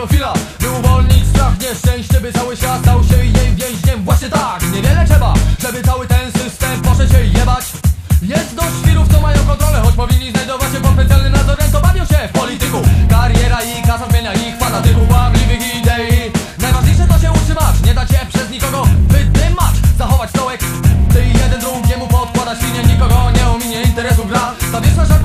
By uwolnić strach nieszczęście By cały świat stał się jej więźniem. Właśnie tak, niewiele trzeba Żeby cały ten system poszedł się jebać. Jest dość świrów, co mają kontrolę Choć powinni znajdować się pod specjalnym nadzorem To bawią się w polityku. Kariera i kasa zmienia ich fanatyków Łamliwych idei. Najważniejsze to się utrzymać Nie dać się przez nikogo wydymać. Zachować stołek Ty jeden drugiemu podkładać linię Nikogo nie ominie interesu gra. Zabierzmy, że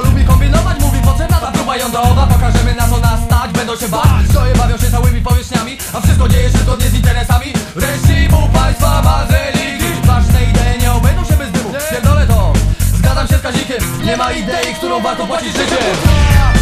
lubi kombinować Mówi potrzebna ta próba jądrowa. Pokażemy na co nas stać, będą się bać. Stoje bawią się całymi powierzchniami A wszystko dzieje się zgodnie z interesami. Reżimu państwa, baz religii Ważne idee nie obejdą się bez dymu. Pierdolę to, zgadzam się z Kazikiem. Nie ma idei, którą warto płacić życiem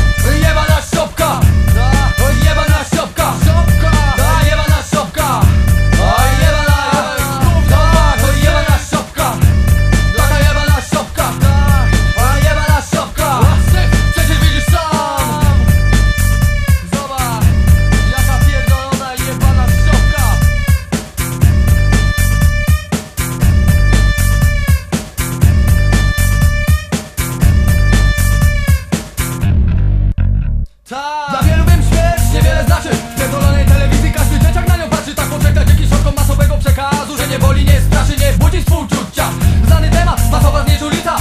nie straszy, nie budzi współczucia Znany temat, masowa znieczulica